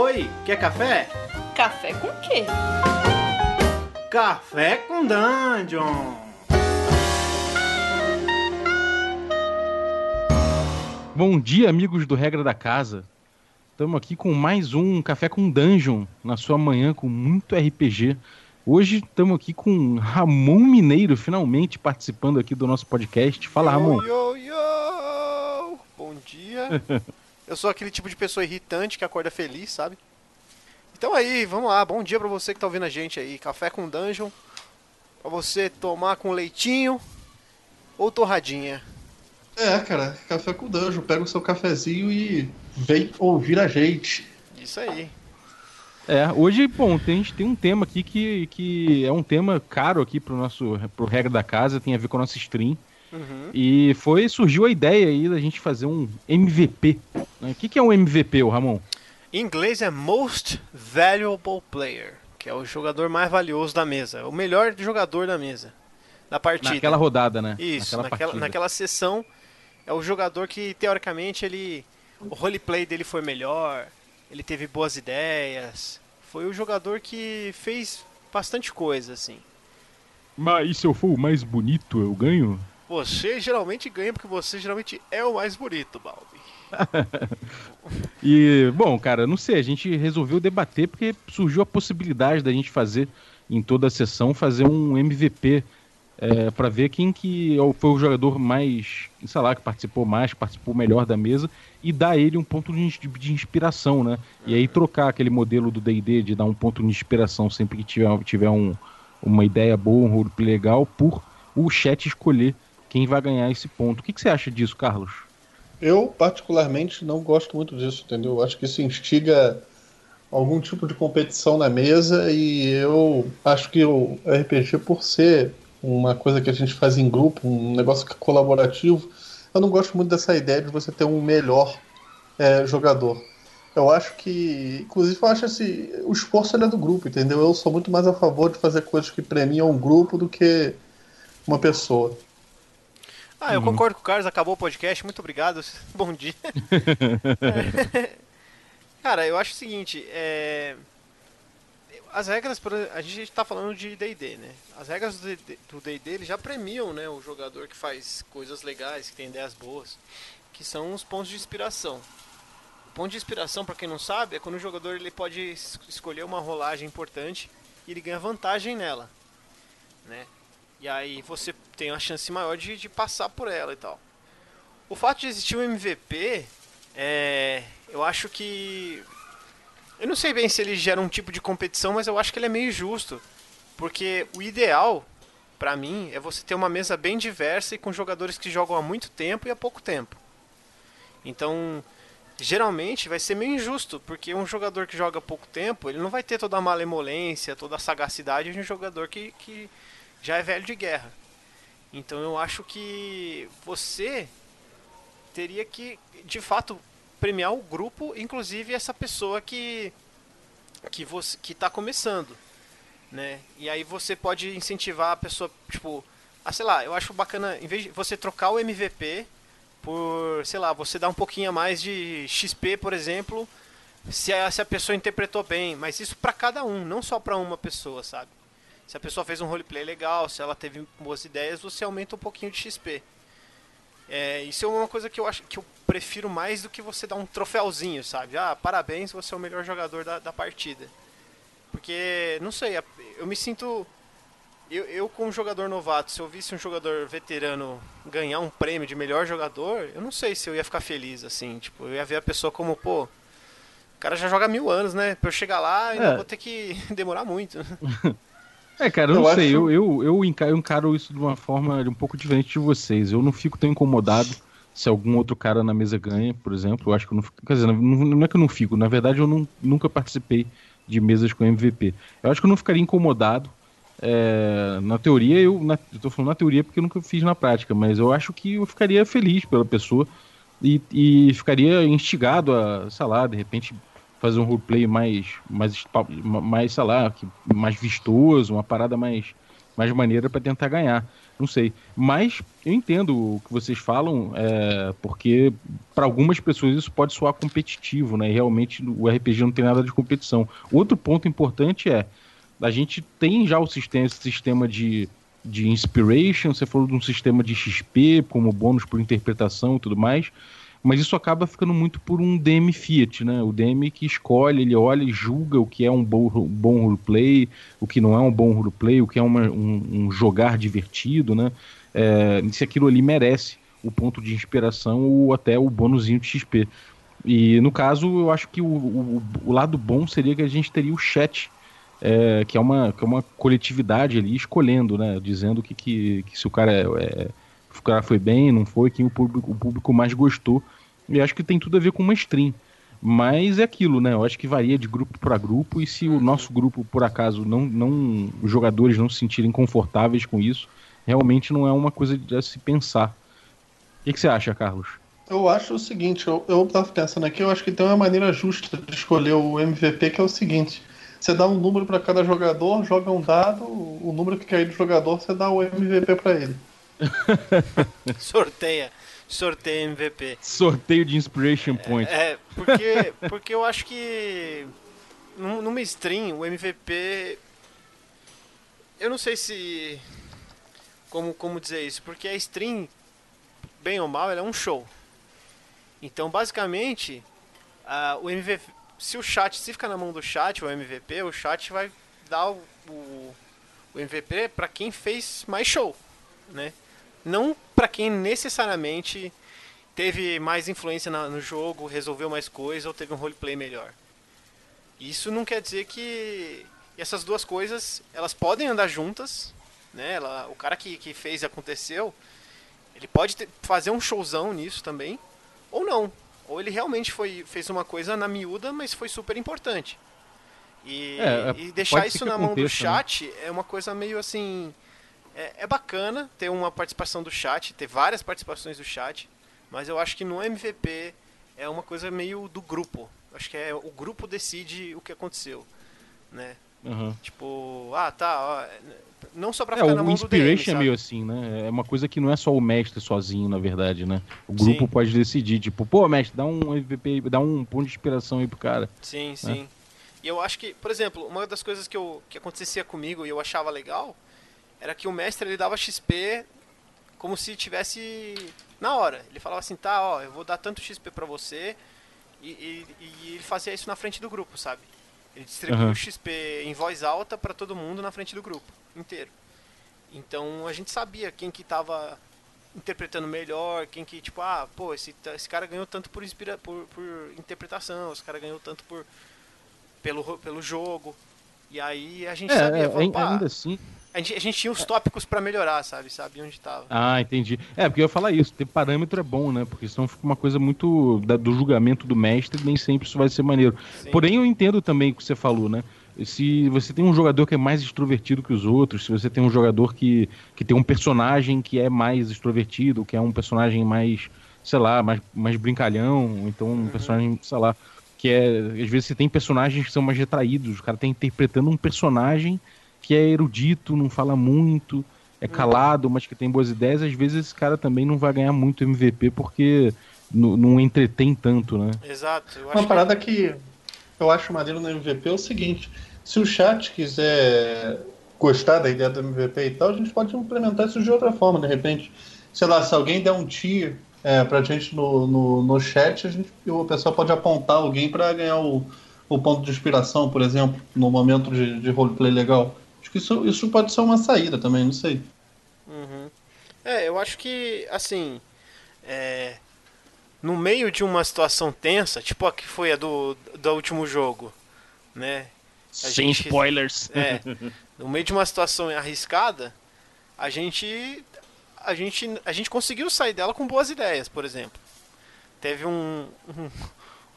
Oi, quer café? Café com quê? Café com Dungeon! Bom dia, amigos do Regra da Casa. Estamos aqui com mais um Café com Dungeon na sua manhã com muito RPG. Hoje estamos aqui com Ramon Mineiro, finalmente participando aqui do nosso podcast. Fala, Ramon. Yo, yo, yo! Bom dia. Eu sou aquele tipo de pessoa irritante que acorda feliz, sabe? Então aí, vamos lá. Bom dia pra você que tá ouvindo a gente aí. Café com Dungeon. Pra você tomar com leitinho ou torradinha. É, cara, café com dungeon. Pega o seu cafezinho e vem ouvir a gente. Isso aí. É, hoje, bom, tem, a gente tem um tema aqui que, que é um tema caro aqui pro nosso pro regra da casa, tem a ver com a nossa stream. Uhum. E foi surgiu a ideia aí da gente fazer um MVP. né? O que, que é um MVP, ô Ramon? Em inglês é Most Valuable Player, que é o jogador mais valioso da mesa. O melhor jogador da mesa. Da partida. Naquela rodada, né? Isso, naquela, naquela, naquela sessão é o jogador que teoricamente ele o roleplay dele foi melhor, ele teve boas ideias, foi o jogador que fez bastante coisa assim. Mas e se eu for o mais bonito, eu ganho? Você geralmente ganha porque você geralmente é o mais bonito, Balbi. E, bom, cara, não sei, a gente resolveu debater porque surgiu a possibilidade da gente fazer em toda a sessão fazer um MVP é, para ver quem que é foi o jogador mais, sei lá, que participou mais, que participou melhor da mesa e dar ele um ponto de inspiração, né? E aí trocar aquele modelo do D&D de dar um ponto de inspiração sempre que tiver, tiver um, uma ideia boa, um roleplay legal, por o chat escolher quem vai ganhar esse ponto. O que, que você acha disso, Carlos? Eu, particularmente, não gosto muito disso, entendeu? Eu acho que isso instiga algum tipo de competição na mesa e eu acho que o RPG, por ser uma coisa que a gente faz em grupo, um negócio é colaborativo, eu não gosto muito dessa ideia de você ter um melhor é, jogador. Eu acho que, inclusive, eu acho esse, o esforço é do grupo, entendeu? Eu sou muito mais a favor de fazer coisas que premiam um grupo do que uma pessoa. Ah, eu Uhum. concordo com o Carlos, acabou o podcast, muito obrigado. Bom dia. Cara, eu acho o seguinte, é... as regras, a gente está falando de D&D, né? As regras do D&D já premiam, né, o jogador que faz coisas legais, que tem ideias boas, que são os pontos de inspiração. O ponto de inspiração, para quem não sabe, é quando o jogador ele pode es- escolher uma rolagem importante e ele ganha vantagem nela, né? E aí você tem uma chance maior de, de passar por ela e tal. O fato de existir um MVP, é, eu acho que. Eu não sei bem se ele gera um tipo de competição, mas eu acho que ele é meio justo. Porque o ideal, pra mim, é você ter uma mesa bem diversa e com jogadores que jogam há muito tempo e há pouco tempo. Então, geralmente vai ser meio injusto, porque um jogador que joga pouco tempo, ele não vai ter toda a malemolência, toda a sagacidade de um jogador que, que já é velho de guerra. Então eu acho que você teria que, de fato, premiar o grupo, inclusive essa pessoa que que você que está começando, né? E aí você pode incentivar a pessoa, tipo, ah, sei lá, eu acho bacana, em vez de você trocar o MVP por, sei lá, você dar um pouquinho a mais de XP, por exemplo, se a, se a pessoa interpretou bem, mas isso para cada um, não só para uma pessoa, sabe? Se a pessoa fez um roleplay legal, se ela teve boas ideias, você aumenta um pouquinho de XP. É, isso é uma coisa que eu acho que eu prefiro mais do que você dar um troféuzinho, sabe? Ah, parabéns, você é o melhor jogador da, da partida. Porque, não sei, eu me sinto. Eu, eu, como jogador novato, se eu visse um jogador veterano ganhar um prêmio de melhor jogador, eu não sei se eu ia ficar feliz, assim. Tipo, eu ia ver a pessoa como, pô, o cara já joga mil anos, né? Pra eu chegar lá, ainda É. vou ter que demorar muito. É, cara, eu, Eu não acho- sei, eu, eu, eu, eu encaro isso de uma forma um pouco diferente de vocês. Eu não fico tão incomodado se algum outro cara na mesa ganha, por exemplo. Eu acho que eu não fico. Quer dizer, não, não é que eu não fico, na verdade eu não, nunca participei de mesas com MVP. Eu acho que eu não ficaria incomodado. é, na teoria, eu, na, eu tô falando na teoria porque eu nunca fiz na prática, mas eu acho que eu ficaria feliz pela pessoa e, e ficaria instigado a, sei lá, de repente fazer um roleplay mais, mais, mais sei lá, mais vistoso, uma parada mais, mais maneira para tentar ganhar. Não sei. Mas eu entendo o que vocês falam, é, porque para algumas pessoas isso pode soar competitivo, né? E realmente o RPG não tem nada de competição. Outro ponto importante é a gente tem já o sistema, esse sistema de, de inspiration, você falou de um sistema de XP como bônus por interpretação e tudo mais, mas isso acaba ficando muito por um DM Fiat, né? O DM que escolhe, ele olha e julga o que é um bom, bom roleplay, o que não é um bom roleplay, o que é uma, um, um, jogar divertido, né? É, se aquilo ali merece o ponto de inspiração ou até o bônusinho de XP. E no caso, eu acho que o, o, o lado bom seria que a gente teria o chat, é, que, é uma, que é uma coletividade ali escolhendo, né? Dizendo que, que, que se o cara é, é cara foi bem, não foi, quem o público, o público mais gostou. E acho que tem tudo a ver com uma stream. Mas é aquilo, né? Eu acho que varia de grupo para grupo, e se o nosso grupo, por acaso, não, não os jogadores não se sentirem confortáveis com isso, realmente não é uma coisa de se pensar. O que, que você acha, Carlos? Eu acho o seguinte, eu, eu tava pensando aqui, eu acho que tem uma maneira justa de escolher o MVP, que é o seguinte. Você dá um número para cada jogador, joga um dado, o número que cair do jogador, você dá o MVP para ele. Sorteia. Sorteio MVP. Sorteio de Inspiration Point. É, é porque, porque eu acho que numa stream o MVP. Eu não sei se. Como, como dizer isso? Porque a stream, bem ou mal, ela é um show. Então, basicamente, uh, o MVP. Se o chat, se ficar na mão do chat, o MVP, o chat vai dar o, o, o MVP para quem fez mais show, né? Não para quem necessariamente teve mais influência no jogo, resolveu mais coisas ou teve um roleplay melhor. Isso não quer dizer que essas duas coisas elas podem andar juntas, né? Ela, o cara que, que fez aconteceu, ele pode ter, fazer um showzão nisso também, ou não. Ou ele realmente foi, fez uma coisa na miúda, mas foi super importante. E, é, é e deixar isso na mão do né? chat né? é uma coisa meio assim é, é bacana ter uma participação do chat, ter várias participações do chat, mas eu acho que no MVP é uma coisa meio do grupo. Acho que é o grupo decide o que aconteceu, né? Uhum. Tipo, ah, tá, ó, não só pra é, ficar na mão do DM, é meio assim, né? É uma coisa que não é só o mestre sozinho, na verdade, né? O grupo sim. pode decidir, tipo, pô, mestre, dá um MVP, dá um ponto de inspiração aí pro cara. Sim, né? sim. E eu acho que, por exemplo, uma das coisas que, eu, que acontecia comigo e eu achava legal era que o mestre ele dava XP como se tivesse na hora. Ele falava assim, tá, ó, eu vou dar tanto XP pra você. E, e, e ele fazia isso na frente do grupo, sabe? Ele distribuiu uhum. o XP em voz alta para todo mundo na frente do grupo inteiro. Então a gente sabia quem que tava interpretando melhor, quem que, tipo, ah, pô, esse, esse cara ganhou tanto por, inspira por, por interpretação, esse cara ganhou tanto por pelo, pelo jogo. E aí a gente é, sabia, é, ainda assim, a gente, a gente tinha os tópicos para melhorar, sabe? Sabia onde tava. Ah, entendi. É, porque eu ia falar isso, ter parâmetro é bom, né? Porque senão fica uma coisa muito da, do julgamento do mestre, nem sempre isso vai ser maneiro. Sim. Porém, eu entendo também o que você falou, né? Se você tem um jogador que é mais extrovertido que os outros, se você tem um jogador que, que tem um personagem que é mais extrovertido, que é um personagem mais, sei lá, mais, mais brincalhão, então um uhum. personagem, sei lá, que é. Às vezes você tem personagens que são mais retraídos, o cara tá interpretando um personagem que é erudito, não fala muito, é uhum. calado, mas que tem boas ideias, às vezes esse cara também não vai ganhar muito MVP porque não entretém tanto, né? Exato. Uma parada que... que eu acho maneiro no MVP é o seguinte: se o chat quiser gostar da ideia do MVP e tal, a gente pode implementar isso de outra forma, de repente. Sei lá, se alguém der um tier é, pra gente no, no, no chat, a gente, o pessoal pode apontar alguém para ganhar o, o ponto de inspiração, por exemplo, no momento de, de roleplay legal. Acho que isso, isso pode ser uma saída também, não sei. Uhum. É, eu acho que, assim, é, no meio de uma situação tensa, tipo a que foi a do, do último jogo, né? A Sem gente, spoilers. É, no meio de uma situação arriscada, a gente, a gente, a gente conseguiu sair dela com boas ideias, por exemplo. Teve um, um,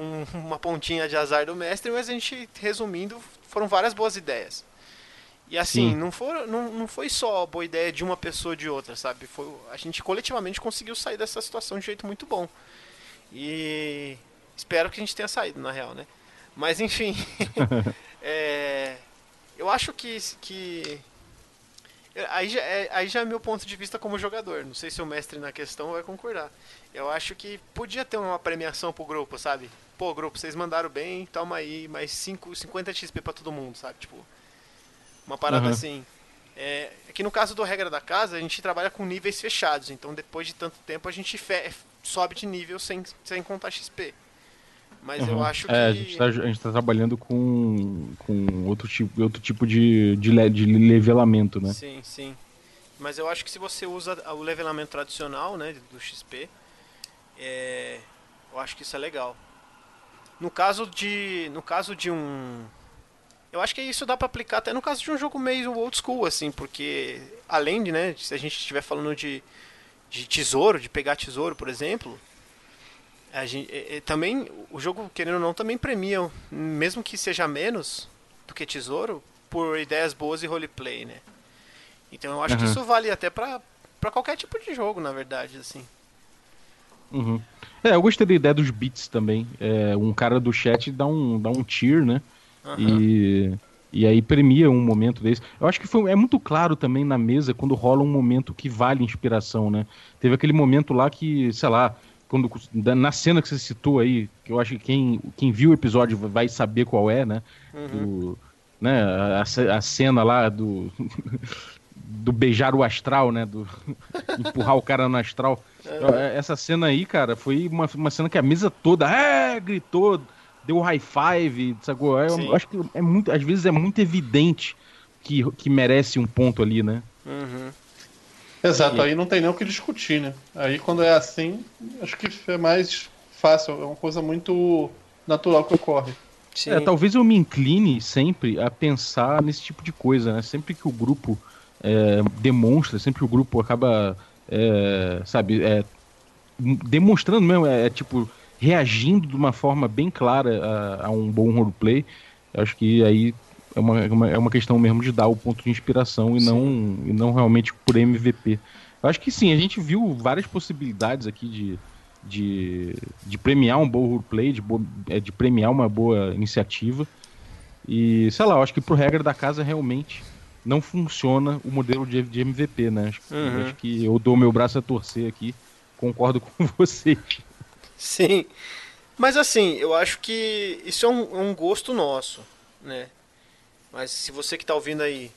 um, uma pontinha de azar do mestre, mas a gente, resumindo, foram várias boas ideias. E assim, não, for, não, não foi só boa ideia de uma pessoa ou de outra, sabe? Foi, a gente coletivamente conseguiu sair dessa situação de um jeito muito bom. E espero que a gente tenha saído, na real, né? Mas enfim, é, eu acho que, que Aí já, é, aí já é meu ponto de vista como jogador. Não sei se o mestre na questão vai concordar. Eu acho que podia ter uma premiação pro grupo, sabe? Pô, grupo, vocês mandaram bem, toma aí mais 5, 50 XP pra todo mundo, sabe? Tipo, uma parada Uhum. assim. É, é que no caso do regra da casa, a gente trabalha com níveis fechados. Então depois de tanto tempo a gente fe- sobe de nível sem, sem contar XP. Mas eu Uhum. acho que. É, a gente, tá, a gente tá trabalhando com, com outro tipo, outro tipo de, de, le- de levelamento, né? Sim, sim. Mas eu acho que se você usa o levelamento tradicional, né, do XP, é, eu acho que isso é legal. No caso de, no caso de um, eu acho que isso dá pra aplicar até no caso de um jogo meio old school, assim, porque além de, né, se a gente estiver falando de, de tesouro, de pegar tesouro, por exemplo, a gente, é, é, também o jogo querendo ou não também premia, mesmo que seja menos do que tesouro, por ideias boas e roleplay, né? Então eu acho que Aham. isso vale até pra, pra qualquer tipo de jogo, na verdade, assim. Uhum. É, eu gostei da ideia dos beats também. É, um cara do chat dá um, dá um tier, né? Aham. E, e aí premia um momento desse. Eu acho que foi, é muito claro também na mesa quando rola um momento que vale inspiração, né? Teve aquele momento lá que, sei lá, quando na cena que você citou aí, que eu acho que quem, quem viu o episódio vai saber qual é, né? Do, né a, a cena lá do do beijar o astral, né? Do empurrar o cara no astral. Essa cena aí, cara, foi uma, uma cena que a mesa toda é, gritou, deu high five, sacou? Eu, Sim. acho que é muito, às vezes é muito evidente que, que merece um ponto ali, né? Uhum. Exato, E- aí não tem nem o que discutir, né? Aí quando é assim, acho que é mais fácil, é uma coisa muito natural que ocorre. Sim. É, talvez eu me incline sempre a pensar nesse tipo de coisa, né? Sempre que o grupo é, demonstra, sempre que o grupo acaba, é, sabe, é, demonstrando mesmo, é, é, tipo, reagindo de uma forma bem clara a, a um bom roleplay, acho que aí é uma, é uma, é uma questão mesmo de dar o ponto de inspiração e não, e não realmente por MVP. Eu acho que sim, a gente viu várias possibilidades aqui de, de, de premiar um bom roleplay, de, bo- é, de premiar uma boa iniciativa. E, sei lá, eu acho que pro regra da casa realmente não funciona o modelo de, de MVP, né? Acho, que- Uhum. acho que eu dou meu braço a torcer aqui, concordo com vocês. Sim. Mas assim, eu acho que isso é um, um gosto nosso, né? Mas se você que tá ouvindo aí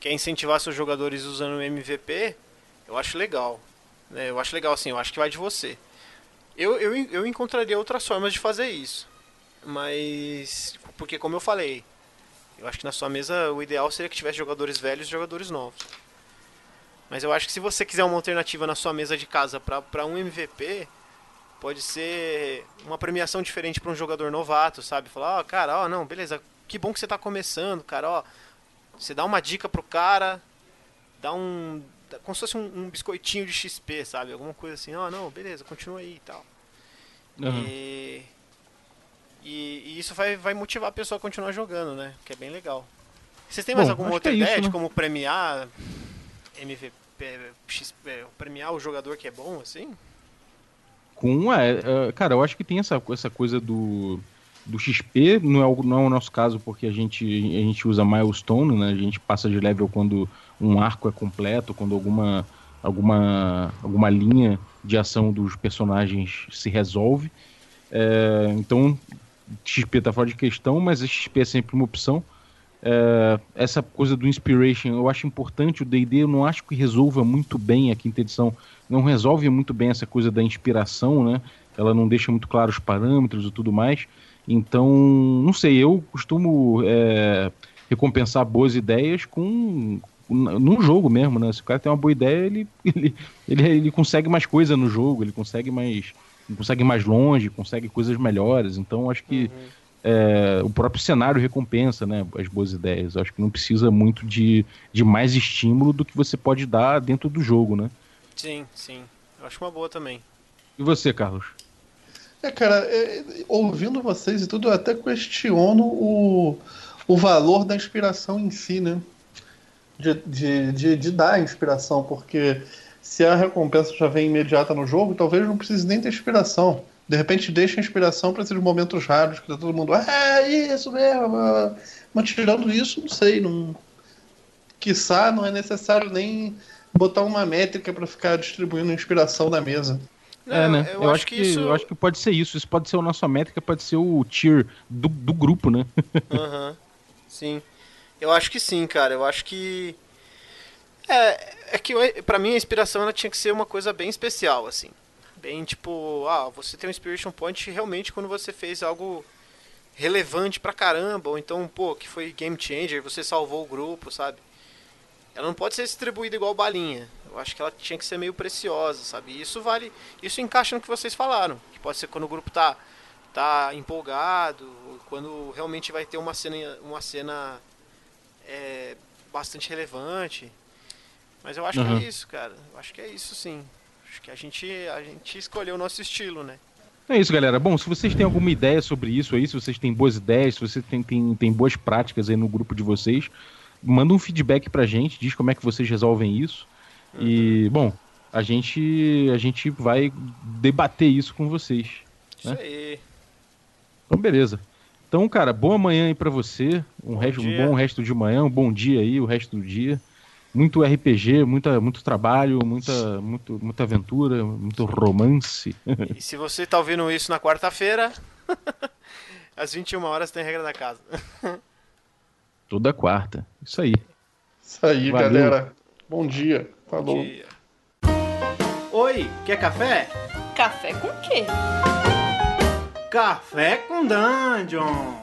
quer incentivar seus jogadores usando o MVP, eu acho legal. Né? Eu acho legal assim, eu acho que vai de você. Eu, eu, eu encontraria outras formas de fazer isso. Mas. Porque como eu falei, eu acho que na sua mesa o ideal seria que tivesse jogadores velhos e jogadores novos. Mas eu acho que se você quiser uma alternativa na sua mesa de casa para um MVP, pode ser uma premiação diferente para um jogador novato, sabe? Falar, ó, cara, ó, não, beleza, que bom que você tá começando, cara, ó. Você dá uma dica pro cara, dá um. como se fosse um, um biscoitinho de XP, sabe? Alguma coisa assim, ó, não, beleza, continua aí e tal. Uhum. E, e, e isso vai, vai motivar a pessoa a continuar jogando, né? Que é bem legal. Vocês têm mais Bom, alguma outra é ideia isso, de né? como premiar MVP, XP, premiar o jogador que é bom, assim? Com, é, é, cara, eu acho que tem essa, essa coisa do, do XP, não é, o, não é o nosso caso, porque a gente, a gente usa milestone, né? A gente passa de level quando um arco é completo, quando alguma, alguma, alguma linha de ação dos personagens se resolve. É, então, XP tá fora de questão, mas XP é sempre uma opção. É, essa coisa do inspiration eu acho importante. O DD eu não acho que resolva muito bem a quinta edição, não resolve muito bem essa coisa da inspiração, né? Ela não deixa muito claro os parâmetros e tudo mais. Então, não sei, eu costumo é, recompensar boas ideias com no jogo mesmo, né? Se o cara tem uma boa ideia, ele, ele, ele, ele consegue mais coisa no jogo, ele consegue mais ele consegue mais longe, consegue coisas melhores. Então, acho que é, o próprio cenário recompensa né, as boas ideias. Acho que não precisa muito de, de mais estímulo do que você pode dar dentro do jogo, né? Sim, sim. Eu acho uma boa também. E você, Carlos? É, cara, é, ouvindo vocês e tudo, eu até questiono o, o valor da inspiração em si, né? De, de, de, de dar a inspiração, porque se a recompensa já vem imediata no jogo, talvez não precise nem ter inspiração. De repente deixa a inspiração para esses momentos raros que tá todo mundo, é isso mesmo. Mas tirando isso, não sei, não. quiçá, não é necessário nem botar uma métrica para ficar distribuindo inspiração na mesa. Não, é, né? Eu, eu acho, que, isso... eu acho que pode ser isso. Isso pode ser a nossa métrica, pode ser o tier do, do grupo, né? Aham. Uhum. Sim. Eu acho que sim, cara. Eu acho que. É, é que para mim a inspiração ela tinha que ser uma coisa bem especial, assim. Bem tipo, ah, você tem um Inspiration Point realmente quando você fez algo relevante pra caramba, ou então, pô, que foi game changer, você salvou o grupo, sabe? Ela não pode ser distribuída igual balinha. Eu acho que ela tinha que ser meio preciosa, sabe? E isso vale, isso encaixa no que vocês falaram, que pode ser quando o grupo tá tá empolgado, quando realmente vai ter uma cena uma cena é, bastante relevante. Mas eu acho uhum. que é isso, cara. Eu acho que é isso sim. Acho que a gente a gente escolheu o nosso estilo, né? É isso, galera. Bom, se vocês têm alguma ideia sobre isso aí, se vocês têm boas ideias, se vocês têm, têm, têm boas práticas aí no grupo de vocês, manda um feedback pra gente, diz como é que vocês resolvem isso. Uhum. E, bom, a gente, a gente vai debater isso com vocês. Isso né? aí. Então, beleza. Então, cara, boa manhã aí pra você. Um, resto, um bom resto de manhã, um bom dia aí, o resto do dia muito RPG, muita, muito trabalho, muita, muito, muita aventura, muito romance. E se você está ouvindo isso na quarta-feira, às 21 horas tem regra da casa. Toda quarta. Isso aí. Isso aí, Valeu. galera. Bom dia. Falou. Bom dia. Oi, quer café? Café com quê? Café com Dungeon.